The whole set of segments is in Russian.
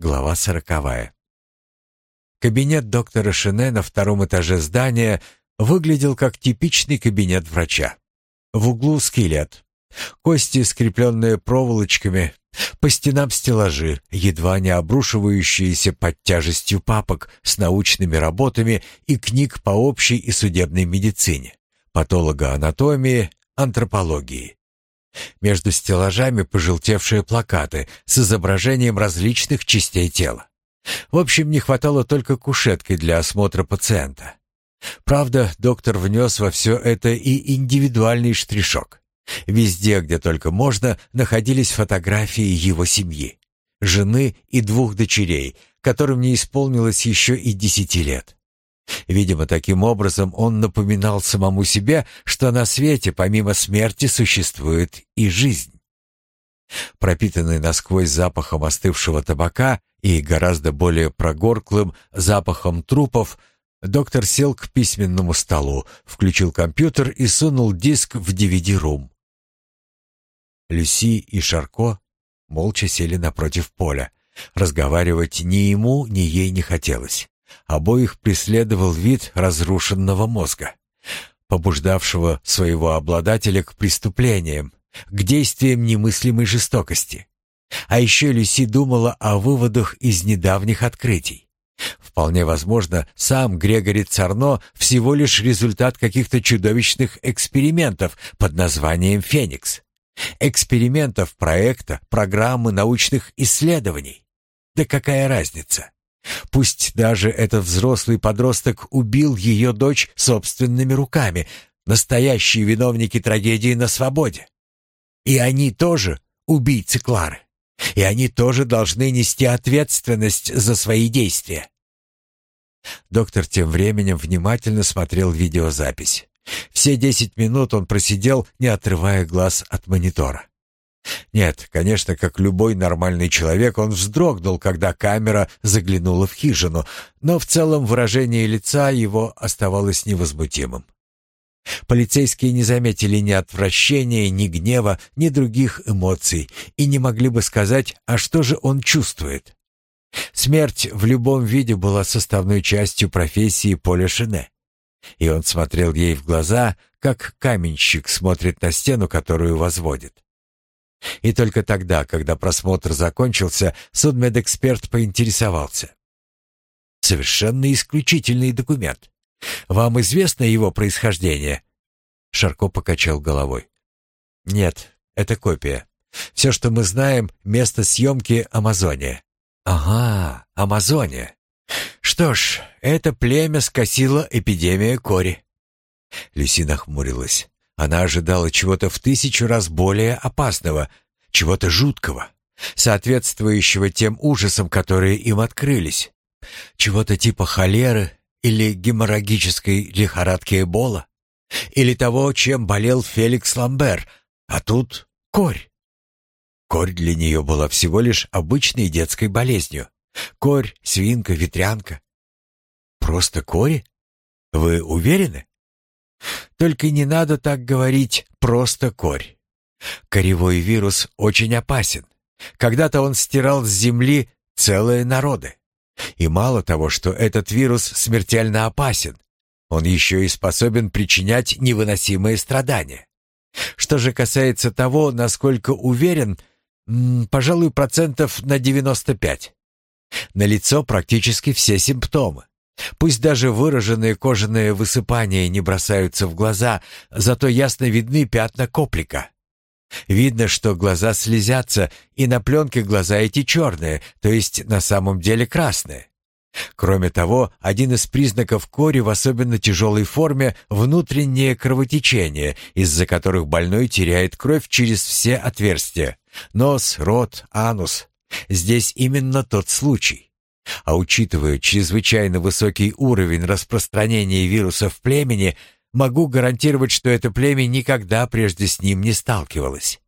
Глава сороковая. Кабинет доктора Шене на втором этаже здания выглядел как типичный кабинет врача. В углу скелет. Кости, скрепленные проволочками, по стенам стеллажи, едва не обрушивающиеся под тяжестью папок с научными работами и книг по общей и судебной медицине, патологоанатомии, антропологии. Между стеллажами пожелтевшие плакаты с изображением различных частей тела. В общем, не хватало только кушетки для осмотра пациента. Правда, доктор внес во все это и индивидуальный штришок. Везде, где только можно, находились фотографии его семьи, жены и двух дочерей, которым не исполнилось еще и десяти лет. Видимо, таким образом он напоминал самому себе, что на свете помимо смерти существует и жизнь. Пропитанный насквозь запахом остывшего табака и гораздо более прогорклым запахом трупов, доктор сел к письменному столу, включил компьютер и сунул диск в DVD-рум. Люси и Шарко молча сели напротив поля. Разговаривать ни ему, ни ей не хотелось. Обоих преследовал вид разрушенного мозга, побуждавшего своего обладателя к преступлениям, к действиям немыслимой жестокости. А еще Люси думала о выводах из недавних открытий. Вполне возможно, сам Грегори Царно всего лишь результат каких-то чудовищных экспериментов под названием «Феникс». Экспериментов проекта, программы научных исследований. Да какая разница? Пусть даже этот взрослый подросток убил ее дочь собственными руками, настоящие виновники трагедии на свободе. И они тоже убийцы Клары. И они тоже должны нести ответственность за свои действия. Доктор тем временем внимательно смотрел видеозапись. Все десять минут он просидел, не отрывая глаз от монитора. Нет, конечно, как любой нормальный человек, он вздрогнул, когда камера заглянула в хижину, но в целом выражение лица его оставалось невозмутимым. Полицейские не заметили ни отвращения, ни гнева, ни других эмоций и не могли бы сказать, а что же он чувствует. Смерть в любом виде была составной частью профессии Поля Шине. И он смотрел ей в глаза, как каменщик смотрит на стену, которую возводит. И только тогда, когда просмотр закончился, судмедэксперт поинтересовался. «Совершенно исключительный документ. Вам известно его происхождение?» Шарко покачал головой. «Нет, это копия. Все, что мы знаем, место съемки — Амазония». «Ага, Амазония. Что ж, это племя скосило эпидемия кори». Люси нахмурилась. Она ожидала чего-то в тысячу раз более опасного, чего-то жуткого, соответствующего тем ужасам, которые им открылись. Чего-то типа холеры или геморрагической лихорадки Эбола. Или того, чем болел Феликс Ламбер. А тут корь. Корь для нее была всего лишь обычной детской болезнью. Корь, свинка, ветрянка. Просто кори? Вы уверены? Только не надо так говорить «просто корь». Коревой вирус очень опасен. Когда-то он стирал с земли целые народы. И мало того, что этот вирус смертельно опасен, он еще и способен причинять невыносимые страдания. Что же касается того, насколько уверен, пожалуй, процентов на 95. На лицо практически все симптомы. Пусть даже выраженные кожаные высыпания не бросаются в глаза, зато ясно видны пятна коплика. Видно, что глаза слезятся, и на пленке глаза эти черные, то есть на самом деле красные. Кроме того, один из признаков кори в особенно тяжелой форме – внутреннее кровотечение, из-за которых больной теряет кровь через все отверстия – нос, рот, анус. Здесь именно тот случай. А учитывая чрезвычайно высокий уровень распространения вируса в племени, могу гарантировать, что это племя никогда прежде с ним не сталкивалось.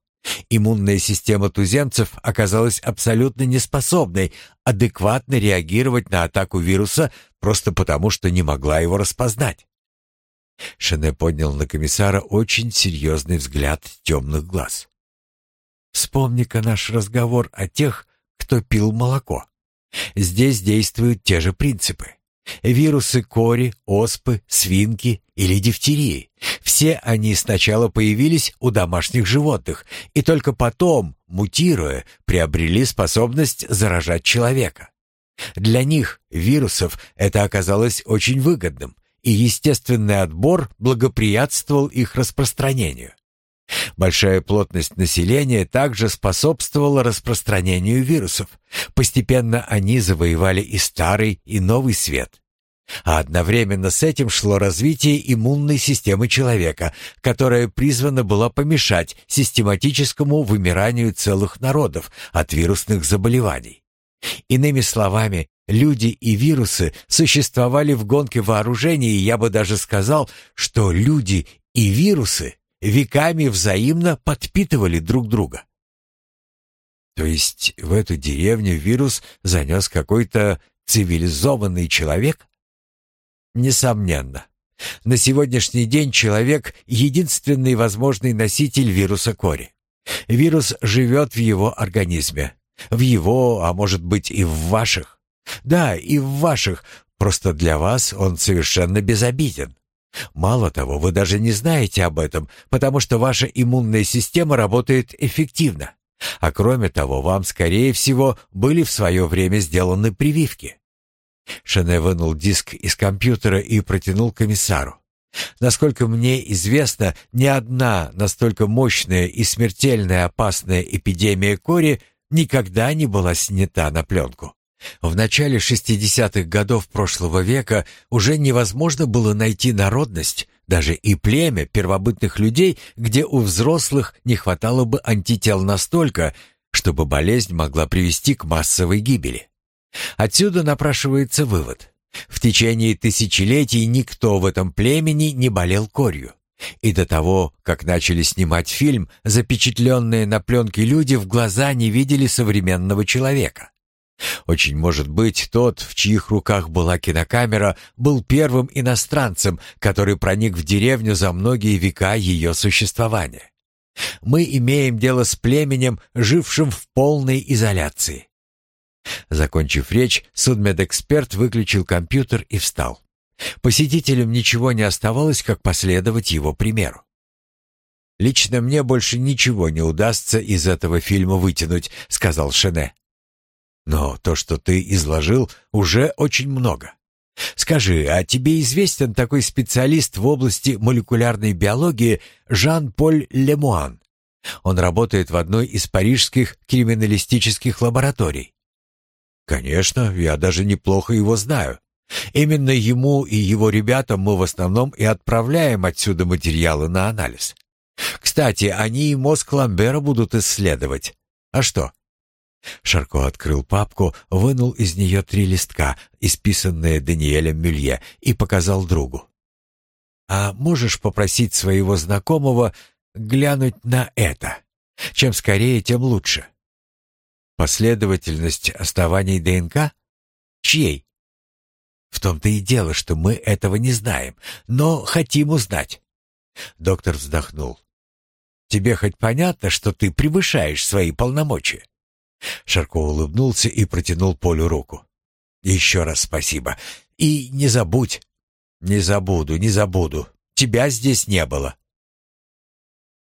Иммунная система туземцев оказалась абсолютно неспособной адекватно реагировать на атаку вируса просто потому, что не могла его распознать. Шене поднял на комиссара очень серьезный взгляд темных глаз. «Вспомни-ка наш разговор о тех, кто пил молоко. Здесь действуют те же принципы. Вирусы кори, оспы, свинки или дифтерии. Все они сначала появились у домашних животных и только потом, мутируя, приобрели способность заражать человека. Для них, вирусов, это оказалось очень выгодным, и естественный отбор благоприятствовал их распространению. Большая плотность населения также способствовала распространению вирусов. Постепенно они завоевали и старый, и новый свет. А одновременно с этим шло развитие иммунной системы человека, которая призвана была помешать систематическому вымиранию целых народов от вирусных заболеваний. Иными словами, люди и вирусы существовали в гонке вооружений, и я бы даже сказал, что люди и вирусы веками взаимно подпитывали друг друга. То есть в эту деревню вирус занес какой-то цивилизованный человек? Несомненно. На сегодняшний день человек — единственный возможный носитель вируса кори. Вирус живет в его организме. В его, а может быть и в ваших. Да, и в ваших, просто для вас он совершенно безобиден. Мало того, вы даже не знаете об этом, потому что ваша иммунная система работает эффективно. А кроме того, вам, скорее всего, были в свое время сделаны прививки. Шене вынул диск из компьютера и протянул комиссару. Насколько мне известно, ни одна настолько мощная и смертельная опасная эпидемия кори никогда не была снята на пленку. В начале 60-х годов прошлого века уже невозможно было найти народность, даже и племя первобытных людей, где у взрослых не хватало бы антител настолько, чтобы болезнь могла привести к массовой гибели. Отсюда напрашивается вывод. В течение тысячелетий никто в этом племени не болел корью. И до того, как начали снимать фильм, запечатленные на пленке люди в глаза не видели современного человека. Очень может быть, тот, в чьих руках была кинокамера, был первым иностранцем, который проник в деревню за многие века ее существования. Мы имеем дело с племенем, жившим в полной изоляции. Закончив речь, судмедэксперт выключил компьютер и встал. Посетителям ничего не оставалось, как последовать его примеру. «Лично мне больше ничего не удастся из этого фильма вытянуть», — сказал Шене. «Но то, что ты изложил, уже очень много. Скажи, а тебе известен такой специалист в области молекулярной биологии Жан-Поль Лемуан? Он работает в одной из парижских криминалистических лабораторий. Конечно, я даже неплохо его знаю. Именно ему и его ребятам мы в основном и отправляем отсюда материалы на анализ. Кстати, они и мозг Ламбера будут исследовать. А что? Шарко открыл папку, вынул из нее три листка, исписанные Даниэлем Мюлье, и показал другу. «А можешь попросить своего знакомого глянуть на это? Чем скорее, тем лучше. Последовательность оставаний ДНК? Чьей? В том-то и дело, что мы этого не знаем, но хотим узнать. Доктор вздохнул. Тебе хоть понятно, что ты превышаешь свои полномочия? Шарко улыбнулся и протянул Полю руку. Еще раз спасибо. И не забудь. Не забуду, не забуду. Тебя здесь не было.